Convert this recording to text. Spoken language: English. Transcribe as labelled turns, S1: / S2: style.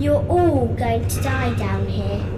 S1: You're all going to die down here.